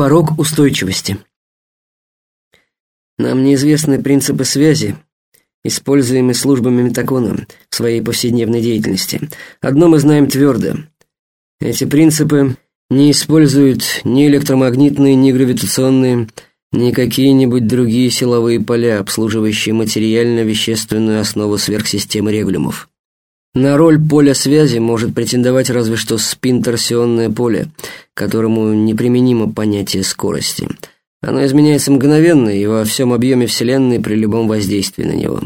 Порог устойчивости. Нам неизвестны принципы связи, используемые службами Метакона в своей повседневной деятельности. Одно мы знаем твердо. Эти принципы не используют ни электромагнитные, ни гравитационные, ни какие-нибудь другие силовые поля, обслуживающие материально-вещественную основу сверхсистемы регулюмов. На роль поля связи может претендовать разве что спин-торсионное поле, которому неприменимо понятие скорости. Оно изменяется мгновенно и во всем объеме Вселенной при любом воздействии на него.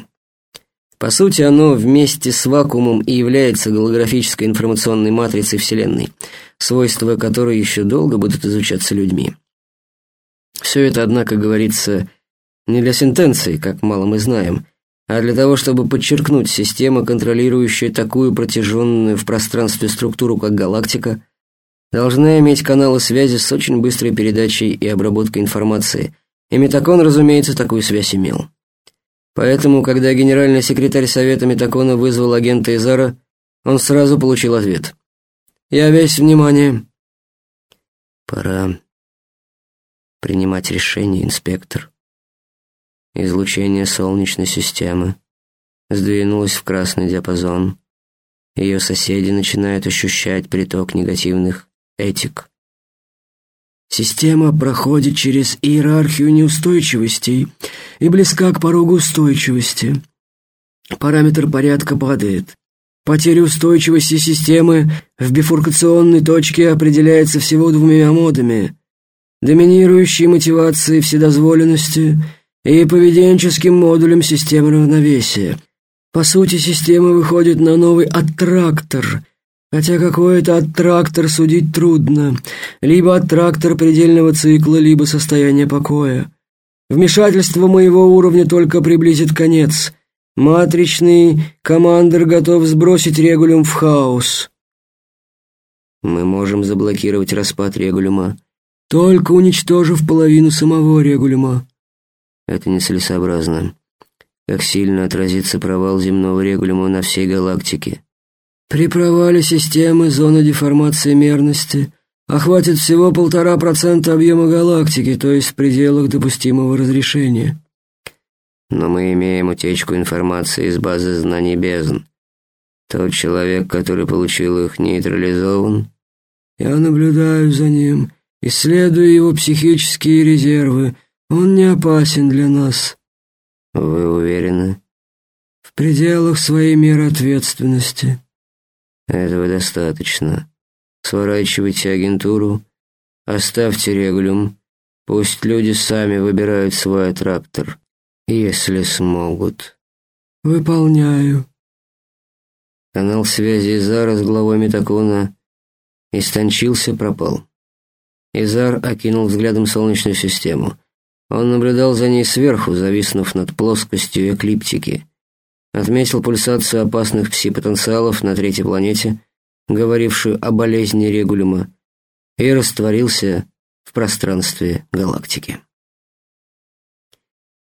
По сути, оно вместе с вакуумом и является голографической информационной матрицей Вселенной, свойства которой еще долго будут изучаться людьми. Все это, однако, говорится не для сентенции, как мало мы знаем, а для того, чтобы подчеркнуть, система, контролирующая такую протяженную в пространстве структуру, как галактика, должна иметь каналы связи с очень быстрой передачей и обработкой информации, и Метакон, разумеется, такую связь имел. Поэтому, когда генеральный секретарь Совета Метакона вызвал агента Изара, он сразу получил ответ. «Я весь внимание». «Пора принимать решение, инспектор». Излучение Солнечной системы сдвинулось в красный диапазон. Ее соседи начинают ощущать приток негативных этик. Система проходит через иерархию неустойчивостей и близка к порогу устойчивости. Параметр порядка падает. Потеря устойчивости системы в бифуркационной точке определяется всего двумя модами – доминирующей мотивацией вседозволенности – и поведенческим модулем системы равновесия. По сути, система выходит на новый аттрактор, хотя какой это аттрактор судить трудно. Либо аттрактор предельного цикла, либо состояние покоя. Вмешательство моего уровня только приблизит конец. Матричный командир готов сбросить регулюм в хаос. Мы можем заблокировать распад регулюма, только уничтожив половину самого регулюма. Это нецелесообразно. Как сильно отразится провал земного регулима на всей галактике. При провале системы зона деформации мерности охватит всего полтора процента объема галактики, то есть в пределах допустимого разрешения. Но мы имеем утечку информации из базы знаний бездн. Тот человек, который получил их, нейтрализован. Я наблюдаю за ним, исследую его психические резервы, он не опасен для нас. Вы уверены? В пределах своей меры ответственности. Этого достаточно. Сворачивайте агентуру, оставьте регулюм. Пусть люди сами выбирают свой аттрактор, если смогут. Выполняю. Канал связи Изара с главой Метакона истончился, пропал. Изар окинул взглядом Солнечную систему. Он наблюдал за ней сверху, зависнув над плоскостью эклиптики. Отметил пульсацию опасных пси-потенциалов на третьей планете, говорившую о болезни регулюма, и растворился в пространстве галактики.